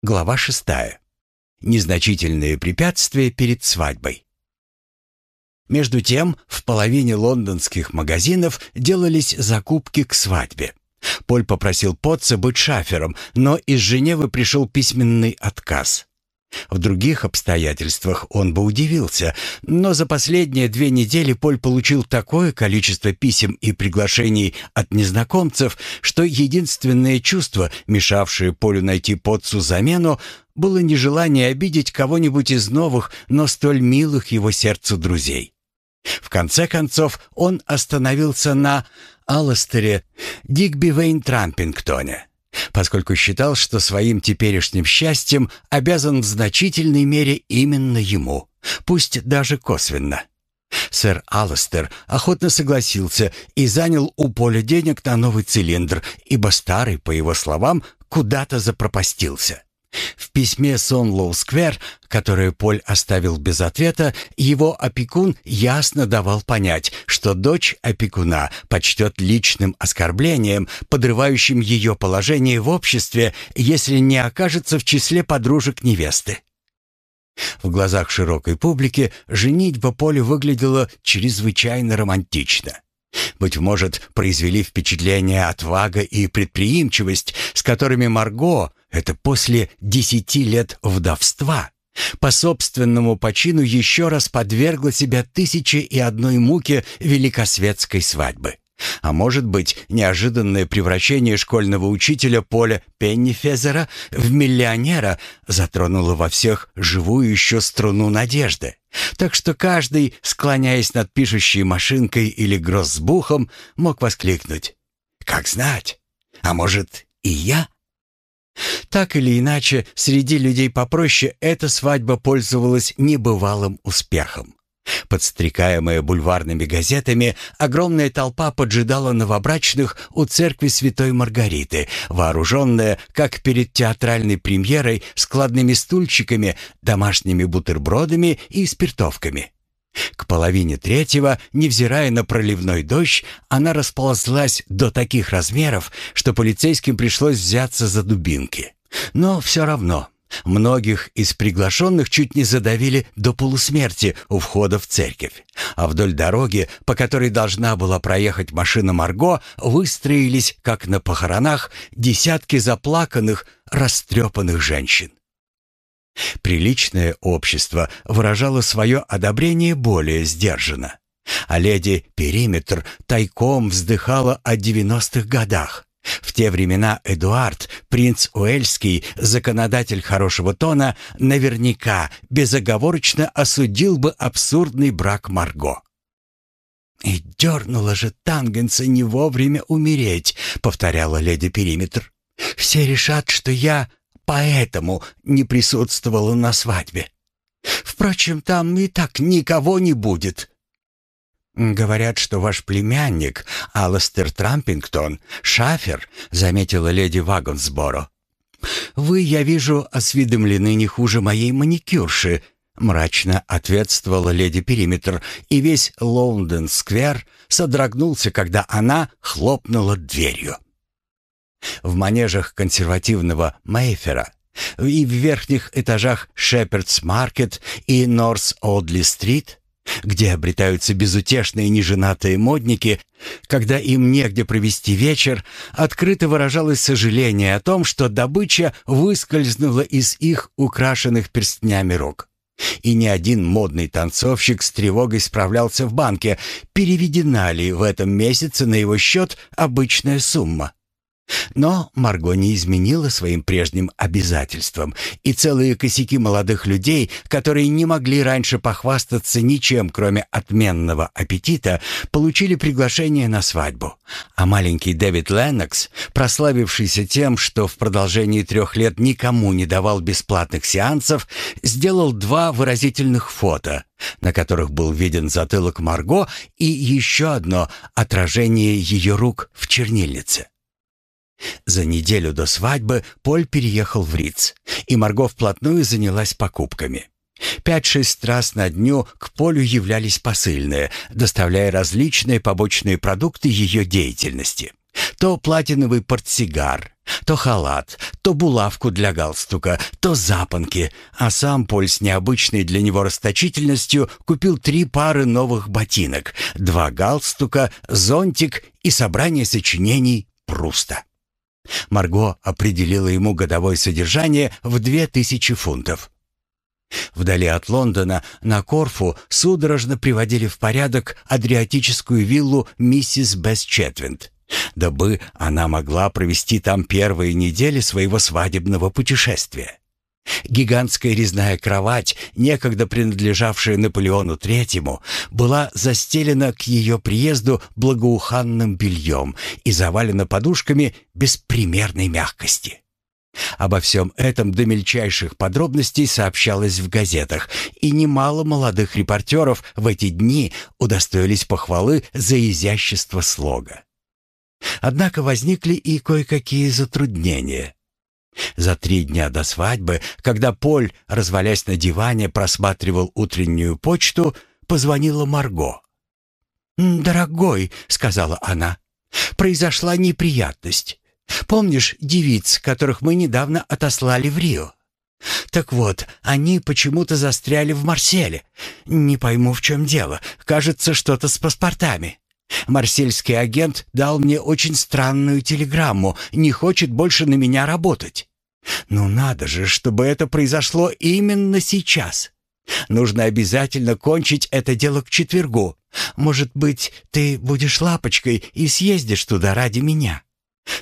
Глава шестая. Незначительные препятствия перед свадьбой. Между тем, в половине лондонских магазинов делались закупки к свадьбе. Поль попросил Потца быть шафером, но из Женевы пришел письменный отказ. В других обстоятельствах он бы удивился, но за последние две недели Поль получил такое количество писем и приглашений от незнакомцев, что единственное чувство, мешавшее Полю найти Потцу замену, было нежелание обидеть кого-нибудь из новых, но столь милых его сердцу друзей. В конце концов он остановился на Алластере Дигби Вейн Трампингтоне поскольку считал, что своим теперешним счастьем обязан в значительной мере именно ему, пусть даже косвенно. Сэр Алластер охотно согласился и занял у Поля денег на новый цилиндр, ибо старый, по его словам, куда-то запропастился. В письме Сонлоу-сквер, которое Поль оставил без ответа, его опекун ясно давал понять, что дочь опекуна почтет личным оскорблением, подрывающим ее положение в обществе, если не окажется в числе подружек невесты. В глазах широкой публики женитьба Поля выглядела чрезвычайно романтично. Быть может, произвели впечатление отвага и предприимчивость, с которыми Марго, это после десяти лет вдовства, по собственному почину еще раз подвергла себя тысяче и одной муке великосветской свадьбы. А может быть, неожиданное превращение школьного учителя Поля Пеннифезера в миллионера затронуло во всех живую еще струну надежды. Так что каждый, склоняясь над пишущей машинкой или гроссбухом, мог воскликнуть «Как знать? А может, и я?» Так или иначе, среди людей попроще эта свадьба пользовалась небывалым успехом. Подстрекаемая бульварными газетами, огромная толпа поджидала новобрачных у церкви Святой Маргариты, вооруженная, как перед театральной премьерой, складными стульчиками, домашними бутербродами и спиртовками. К половине третьего, невзирая на проливной дождь, она расползлась до таких размеров, что полицейским пришлось взяться за дубинки. Но все равно Многих из приглашенных чуть не задавили до полусмерти у входа в церковь, а вдоль дороги, по которой должна была проехать машина Марго, выстроились, как на похоронах, десятки заплаканных, растрепанных женщин. Приличное общество выражало свое одобрение более сдержанно, а леди Периметр тайком вздыхала о девяностых годах. В те времена Эдуард, принц Уэльский, законодатель хорошего тона, наверняка безоговорочно осудил бы абсурдный брак Марго. «И дернула же Тангенса не вовремя умереть», — повторяла леди Периметр. «Все решат, что я поэтому не присутствовала на свадьбе. Впрочем, там и так никого не будет». «Говорят, что ваш племянник, Алластер Трампингтон, шафер», — заметила леди Вагонсборо. «Вы, я вижу, осведомлены не хуже моей маникюрши», — мрачно ответствовала леди Периметр, и весь Лондон-сквер содрогнулся, когда она хлопнула дверью. В манежах консервативного Мейфера и в верхних этажах Шепердс-маркет и Норс-Одли-стрит где обретаются безутешные неженатые модники, когда им негде провести вечер, открыто выражалось сожаление о том, что добыча выскользнула из их украшенных перстнями рук. И ни один модный танцовщик с тревогой справлялся в банке, переведена ли в этом месяце на его счет обычная сумма. Но Марго не изменила своим прежним обязательствам, и целые косяки молодых людей, которые не могли раньше похвастаться ничем, кроме отменного аппетита, получили приглашение на свадьбу. А маленький Дэвид Леннокс, прославившийся тем, что в продолжении трех лет никому не давал бесплатных сеансов, сделал два выразительных фото, на которых был виден затылок Марго и еще одно отражение ее рук в чернильнице. За неделю до свадьбы Поль переехал в Риц, и Марго вплотную занялась покупками. Пять-шесть раз на дню к Полю являлись посыльные, доставляя различные побочные продукты ее деятельности. То платиновый портсигар, то халат, то булавку для галстука, то запонки, а сам Поль с необычной для него расточительностью купил три пары новых ботинок, два галстука, зонтик и собрание сочинений Пруста. Марго определила ему годовое содержание в две тысячи фунтов. Вдали от Лондона, на Корфу, судорожно приводили в порядок адриатическую виллу миссис Бесчетвинд, дабы она могла провести там первые недели своего свадебного путешествия. Гигантская резная кровать, некогда принадлежавшая Наполеону Третьему, была застелена к ее приезду благоуханным бельем и завалена подушками беспримерной мягкости. Обо всем этом до мельчайших подробностей сообщалось в газетах, и немало молодых репортеров в эти дни удостоились похвалы за изящество слога. Однако возникли и кое-какие затруднения. За три дня до свадьбы, когда Поль, развалясь на диване, просматривал утреннюю почту, позвонила Марго. «Дорогой», — сказала она, — «произошла неприятность. Помнишь девиц, которых мы недавно отослали в Рио? Так вот, они почему-то застряли в Марселе. Не пойму, в чем дело. Кажется, что-то с паспортами. Марсельский агент дал мне очень странную телеграмму, не хочет больше на меня работать. Ну надо же, чтобы это произошло именно сейчас. Нужно обязательно кончить это дело к четвергу. Может быть, ты будешь лапочкой и съездишь туда ради меня.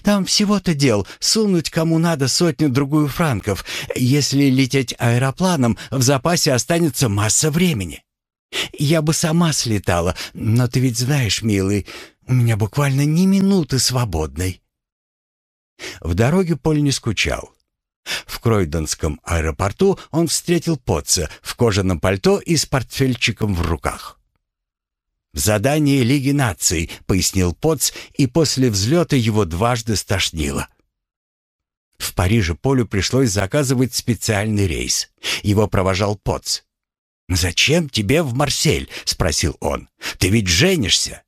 Там всего-то дел сунуть кому надо сотню-другую франков. Если лететь аэропланом, в запасе останется масса времени. Я бы сама слетала, но ты ведь знаешь, милый, у меня буквально ни минуты свободной. В дороге Поль не скучал. В Кройдонском аэропорту он встретил Потца в кожаном пальто и с портфельчиком в руках. «Задание Лиги наций», — пояснил Потц, и после взлета его дважды стошнило. В Париже Полю пришлось заказывать специальный рейс. Его провожал Потц. «Зачем тебе в Марсель?» — спросил он. «Ты ведь женишься».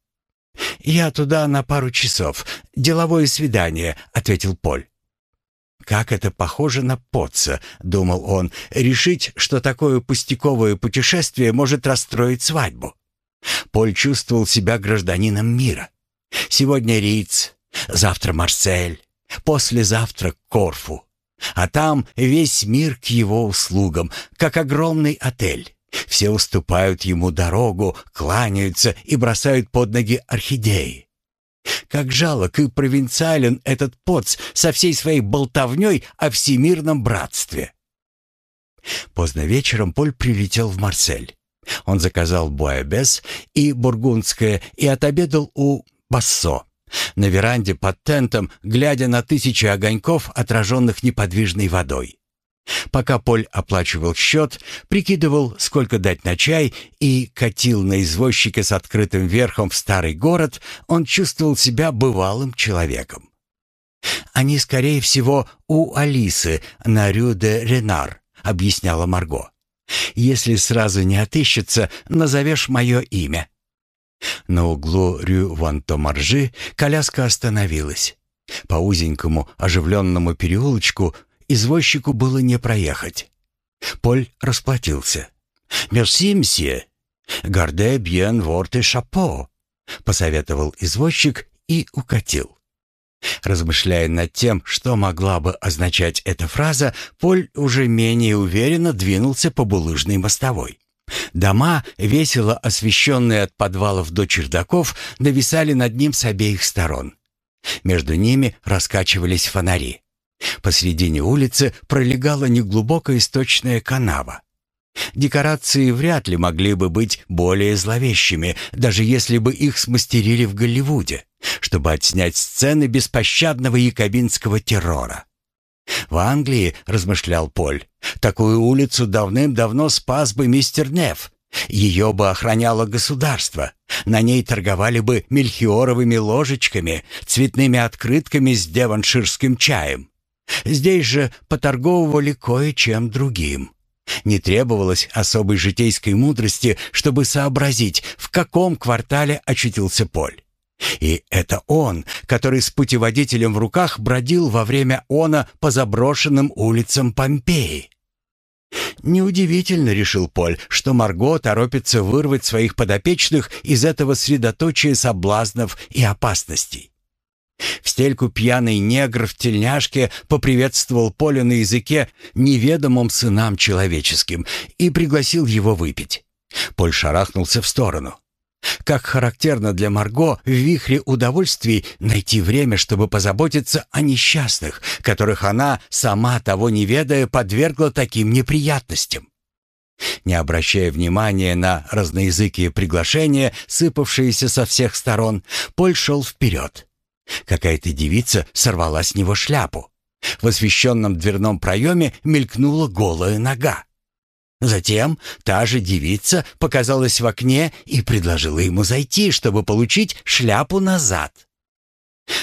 «Я туда на пару часов. Деловое свидание», — ответил Поль. «Как это похоже на Потца», — думал он, — «решить, что такое пустяковое путешествие может расстроить свадьбу». Поль чувствовал себя гражданином мира. Сегодня Риц, завтра Марсель, послезавтра Корфу. А там весь мир к его услугам, как огромный отель. Все уступают ему дорогу, кланяются и бросают под ноги орхидеи. Как жалок и провинциален этот поц со всей своей болтовней о всемирном братстве. Поздно вечером Поль прилетел в Марсель. Он заказал буэбес и бургундское и отобедал у Бассо. На веранде под тентом, глядя на тысячи огоньков, отраженных неподвижной водой. Пока Поль оплачивал счет, прикидывал, сколько дать на чай, и катил на извозчике с открытым верхом в старый город, он чувствовал себя бывалым человеком. «Они, скорее всего, у Алисы на Рю-де-Ренар», — объясняла Марго. «Если сразу не отыщется, назовешь мое имя». На углу Рю-Вантомаржи коляска остановилась. По узенькому оживленному переулочку извозчику было не проехать. Поль расплатился. «Мерси, мсье. Гарде бьен ворте шапо», — посоветовал извозчик и укатил. Размышляя над тем, что могла бы означать эта фраза, Поль уже менее уверенно двинулся по булыжной мостовой. Дома, весело освещенные от подвалов до чердаков, нависали над ним с обеих сторон. Между ними раскачивались фонари. Посредине улицы пролегала неглубокая источная канава. Декорации вряд ли могли бы быть более зловещими, даже если бы их смастерили в Голливуде, чтобы отснять сцены беспощадного якобинского террора. В Англии, размышлял Поль, такую улицу давным-давно спас бы мистер Неф. Ее бы охраняло государство. На ней торговали бы мельхиоровыми ложечками, цветными открытками с деванширским чаем. Здесь же поторговывали кое-чем другим. Не требовалось особой житейской мудрости, чтобы сообразить, в каком квартале очутился Поль. И это он, который с путеводителем в руках бродил во время она по заброшенным улицам Помпеи. Неудивительно, решил Поль, что Марго торопится вырвать своих подопечных из этого средоточия соблазнов и опасностей. В стельку пьяный негр в тельняшке поприветствовал Поля на языке, неведомым сынам человеческим, и пригласил его выпить. Поль шарахнулся в сторону. Как характерно для Марго в вихре удовольствий найти время, чтобы позаботиться о несчастных, которых она, сама того не ведая, подвергла таким неприятностям. Не обращая внимания на разноязыкие приглашения, сыпавшиеся со всех сторон, Поль шел вперед. Какая-то девица сорвала с него шляпу. В освещенном дверном проеме мелькнула голая нога. Затем та же девица показалась в окне и предложила ему зайти, чтобы получить шляпу назад.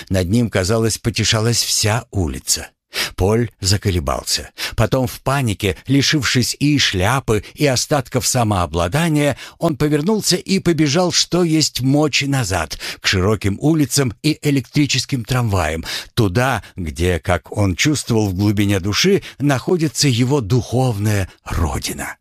Над ним, казалось, потешалась вся улица. Поль заколебался. Потом в панике, лишившись и шляпы, и остатков самообладания, он повернулся и побежал, что есть мочи назад, к широким улицам и электрическим трамваям, туда, где, как он чувствовал в глубине души, находится его духовная родина.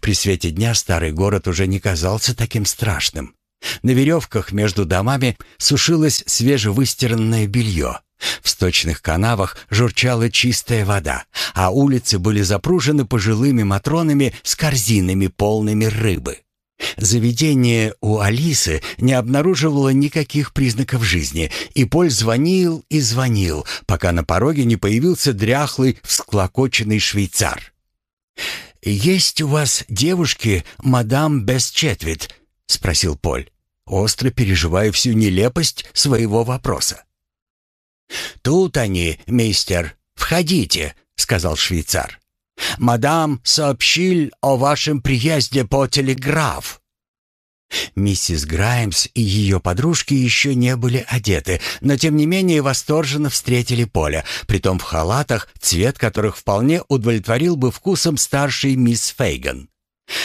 При свете дня старый город уже не казался таким страшным. На веревках между домами сушилось свежевыстиранное белье. В сточных канавах журчала чистая вода, а улицы были запружены пожилыми матронами с корзинами, полными рыбы. Заведение у Алисы не обнаруживало никаких признаков жизни, и Поль звонил и звонил, пока на пороге не появился дряхлый, всклокоченный швейцар. «Есть у вас девушки, мадам Бесчетвит?» — спросил Поль, остро переживая всю нелепость своего вопроса. «Тут они, мистер. Входите», — сказал швейцар. «Мадам сообщил о вашем приезде по телеграф». Миссис Граймс и ее подружки еще не были одеты, но тем не менее восторженно встретили Поля, притом в халатах, цвет которых вполне удовлетворил бы вкусом старшей мисс Фейган.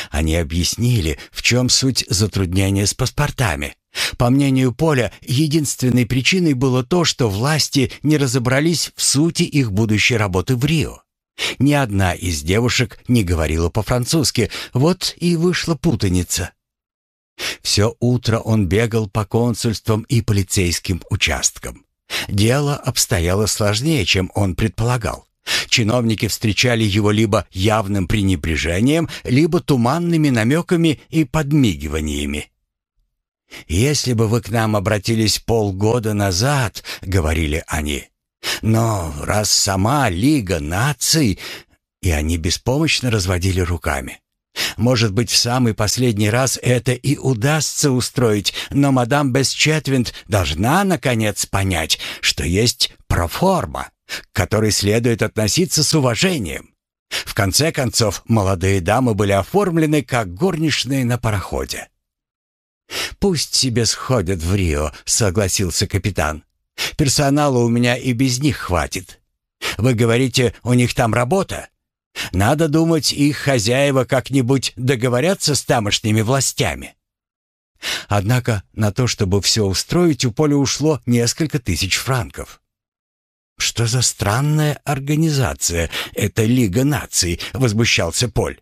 Они объяснили, в чем суть затруднения с паспортами. По мнению Поля, единственной причиной было то, что власти не разобрались в сути их будущей работы в Рио. Ни одна из девушек не говорила по-французски, вот и вышла путаница. Все утро он бегал по консульствам и полицейским участкам. Дело обстояло сложнее, чем он предполагал. Чиновники встречали его либо явным пренебрежением, либо туманными намеками и подмигиваниями. «Если бы вы к нам обратились полгода назад», — говорили они, — «но раз сама Лига наций...» И они беспомощно разводили руками. Может быть, в самый последний раз это и удастся устроить, но мадам Бесчетвинд должна, наконец, понять, что есть проформа, к которой следует относиться с уважением. В конце концов, молодые дамы были оформлены как горничные на пароходе. «Пусть себе сходят в Рио», — согласился капитан. «Персонала у меня и без них хватит. Вы говорите, у них там работа? Надо думать, их хозяева как-нибудь договорятся с тамошними властями». Однако на то, чтобы все устроить, у Поля ушло несколько тысяч франков. «Что за странная организация эта Лига наций?» — возмущался Поль.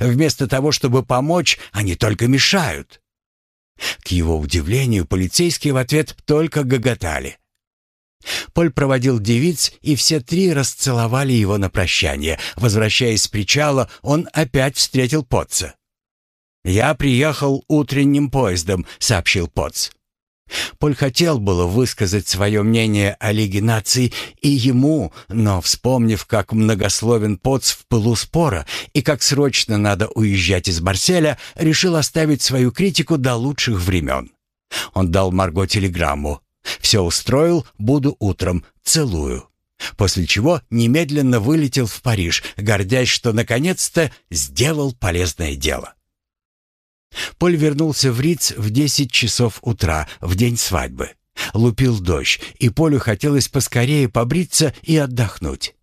«Вместо того, чтобы помочь, они только мешают». К его удивлению, полицейские в ответ только гоготали. Поль проводил девиц, и все три расцеловали его на прощание. Возвращаясь с причала, он опять встретил Потца. «Я приехал утренним поездом», — сообщил Потц. Поль хотел было высказать свое мнение о Лиге наций и ему, но, вспомнив, как многословен Поц в пылу спора и как срочно надо уезжать из Марселя, решил оставить свою критику до лучших времен. Он дал Марго телеграмму. «Все устроил, буду утром, целую». После чего немедленно вылетел в Париж, гордясь, что наконец-то сделал полезное дело. Поль вернулся в Риц в десять часов утра, в день свадьбы. Лупил дождь, и Полю хотелось поскорее побриться и отдохнуть.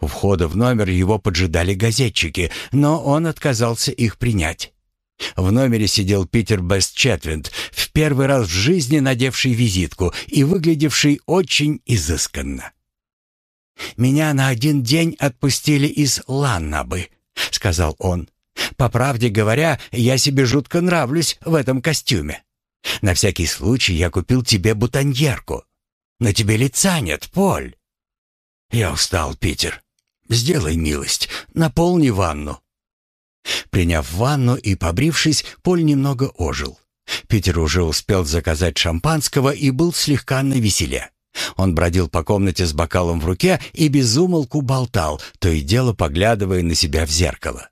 У входа в номер его поджидали газетчики, но он отказался их принять. В номере сидел Питер Бестчетвинд, в первый раз в жизни надевший визитку и выглядевший очень изысканно. «Меня на один день отпустили из Ланнабы», — сказал он. «По правде говоря, я себе жутко нравлюсь в этом костюме. На всякий случай я купил тебе бутоньерку. На тебе лица нет, Поль». «Я устал, Питер. Сделай милость, наполни ванну». Приняв ванну и побрившись, Поль немного ожил. Питер уже успел заказать шампанского и был слегка навеселе. Он бродил по комнате с бокалом в руке и безумолку болтал, то и дело поглядывая на себя в зеркало.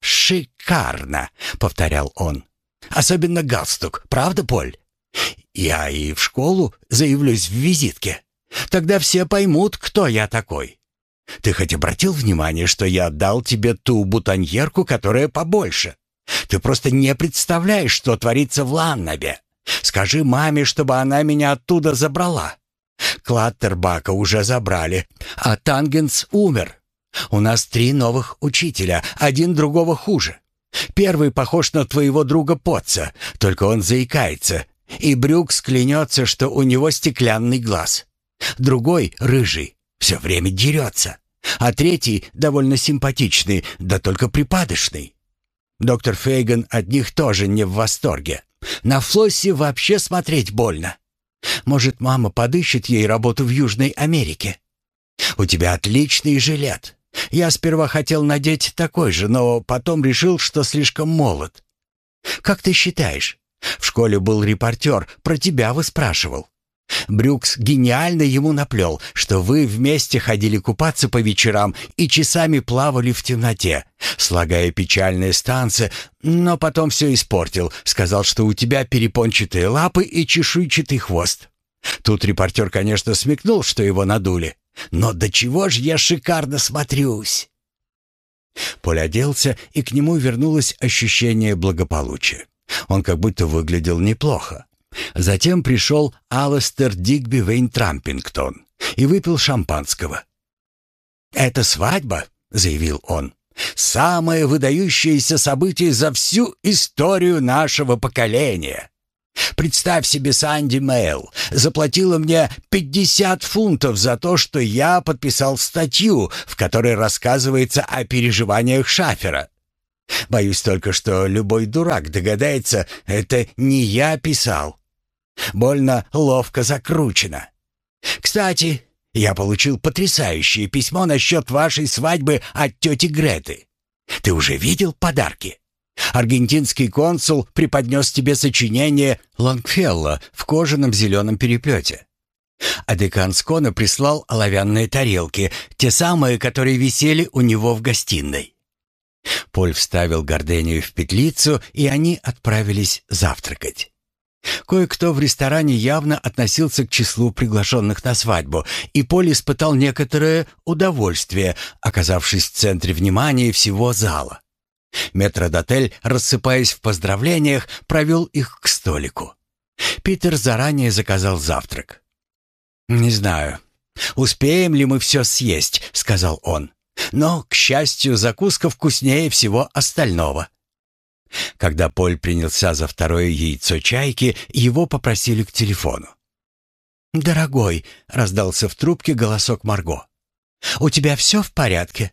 «Шикарно!» — повторял он. «Особенно галстук, правда, Поль? Я и в школу заявлюсь в визитке. Тогда все поймут, кто я такой. Ты хоть обратил внимание, что я отдал тебе ту бутоньерку, которая побольше? Ты просто не представляешь, что творится в Ланнабе. Скажи маме, чтобы она меня оттуда забрала. Клаттербака уже забрали, а Тангенс умер. У нас три новых учителя, один другого хуже. Первый похож на твоего друга Потца, только он заикается, и Брюкс клянется, что у него стеклянный глаз. Другой, рыжий, все время дерется, а третий довольно симпатичный, да только припадочный. Доктор Фейган от них тоже не в восторге. На Флоссе вообще смотреть больно. Может, мама подыщет ей работу в Южной Америке? У тебя отличный жилет. Я сперва хотел надеть такой же, но потом решил, что слишком молод. Как ты считаешь? В школе был репортер, про тебя выспрашивал. Брюкс гениально ему наплел, что вы вместе ходили купаться по вечерам и часами плавали в темноте, слагая печальные станции, но потом все испортил, сказал, что у тебя перепончатые лапы и чешуйчатый хвост. Тут репортер, конечно, смекнул, что его надули. Но до чего ж я шикарно смотрюсь!» Поль оделся, и к нему вернулось ощущение благополучия. Он как будто выглядел неплохо. Затем пришел Алластер Дигби Вейн Трампингтон и выпил шампанского. «Это свадьба», — заявил он, — «самое выдающееся событие за всю историю нашего поколения. Представь себе, Санди Мэйл заплатила мне 50 фунтов за то, что я подписал статью, в которой рассказывается о переживаниях Шафера. Боюсь только, что любой дурак догадается, это не я писал. Больно ловко закручено. Кстати, я получил потрясающее письмо насчет вашей свадьбы от тети Греты. Ты уже видел подарки? Аргентинский консул преподнес тебе сочинение Лонгфелла в кожаном зеленом переплете. А декан Скона прислал оловянные тарелки, те самые, которые висели у него в гостиной. Поль вставил гордению в петлицу, и они отправились завтракать. Кое-кто в ресторане явно относился к числу приглашенных на свадьбу, и Поль испытал некоторое удовольствие, оказавшись в центре внимания всего зала. Метродотель, рассыпаясь в поздравлениях, провел их к столику. Питер заранее заказал завтрак. «Не знаю, успеем ли мы все съесть», — сказал он. «Но, к счастью, закуска вкуснее всего остального». Когда Поль принялся за второе яйцо чайки, его попросили к телефону. «Дорогой», — раздался в трубке голосок Марго, — «у тебя все в порядке?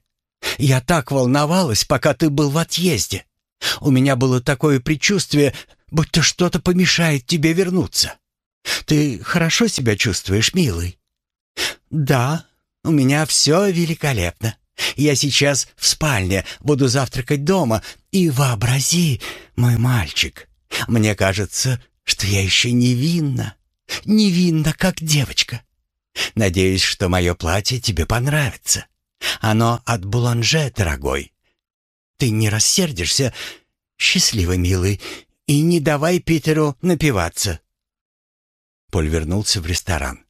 Я так волновалась, пока ты был в отъезде. У меня было такое предчувствие, будто что-то помешает тебе вернуться. Ты хорошо себя чувствуешь, милый?» «Да, у меня все великолепно. Я сейчас в спальне, буду завтракать дома. И вообрази, мой мальчик, мне кажется, что я еще невинна. Невинна, как девочка. Надеюсь, что мое платье тебе понравится. Оно от Буланже, дорогой. Ты не рассердишься? Счастливо, милый. И не давай Питеру напиваться. Поль вернулся в ресторан.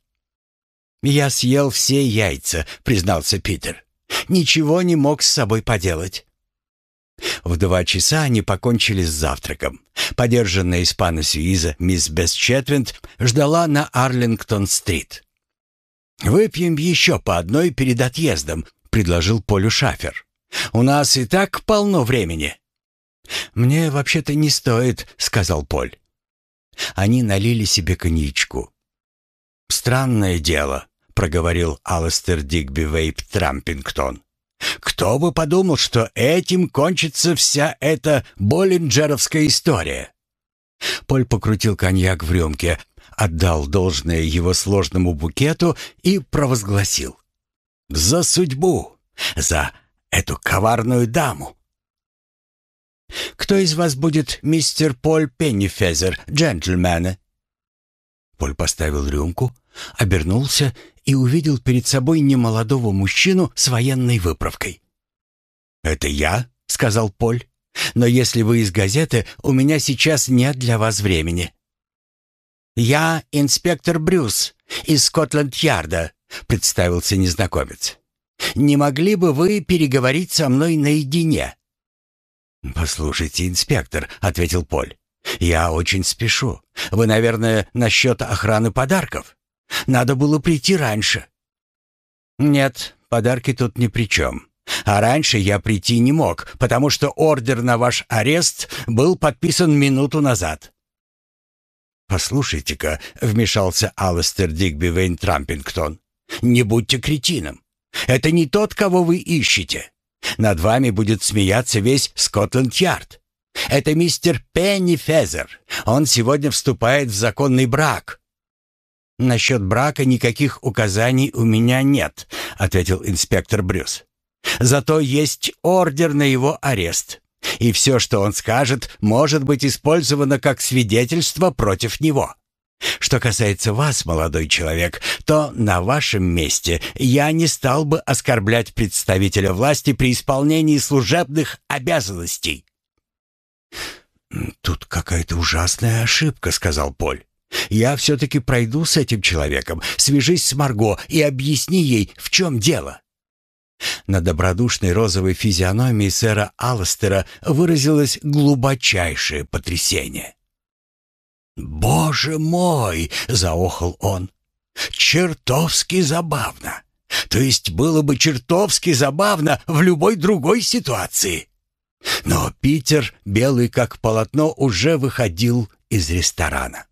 «Я съел все яйца», — признался Питер. «Ничего не мог с собой поделать». В два часа они покончили с завтраком. Подержанная испана Сюиза мисс Бесчетвинд ждала на Арлингтон-стрит. «Выпьем еще по одной перед отъездом», предложил Полю Шафер. «У нас и так полно времени». «Мне вообще-то не стоит», — сказал Поль. Они налили себе коньячку. «Странное дело», — проговорил Алистер Дигби Вейп Трампингтон. «Кто бы подумал, что этим кончится вся эта боллинджеровская история?» Поль покрутил коньяк в рюмке, отдал должное его сложному букету и провозгласил. «За судьбу! За эту коварную даму!» «Кто из вас будет мистер Поль Пеннифезер, джентльмены?» Поль поставил рюмку, обернулся и увидел перед собой немолодого мужчину с военной выправкой. «Это я?» — сказал Поль. «Но если вы из газеты, у меня сейчас нет для вас времени». «Я инспектор Брюс из Скотланд-Ярда», — представился незнакомец. «Не могли бы вы переговорить со мной наедине?» «Послушайте, инспектор», — ответил Поль. «Я очень спешу. Вы, наверное, насчет охраны подарков? Надо было прийти раньше». «Нет, подарки тут ни при чем. А раньше я прийти не мог, потому что ордер на ваш арест был подписан минуту назад». «Послушайте-ка», — вмешался Алистер Дигби Вейн Трампингтон, «не будьте кретином. Это не тот, кого вы ищете. Над вами будет смеяться весь Скотланд-Ярд. Это мистер Пенни Фезер. Он сегодня вступает в законный брак». «Насчет брака никаких указаний у меня нет», — ответил инспектор Брюс. «Зато есть ордер на его арест, и все, что он скажет, может быть использовано как свидетельство против него». Что касается вас, молодой человек, то на вашем месте я не стал бы оскорблять представителя власти при исполнении служебных обязанностей. Тут какая-то ужасная ошибка, сказал Поль. Я все-таки пройду с этим человеком, свяжись с Марго и объясни ей, в чем дело. На добродушной розовой физиономии сэра Алластера выразилось глубочайшее потрясение. «Боже мой!» — заохал он. «Чертовски забавно! То есть было бы чертовски забавно в любой другой ситуации!» Но Питер, белый как полотно, уже выходил из ресторана.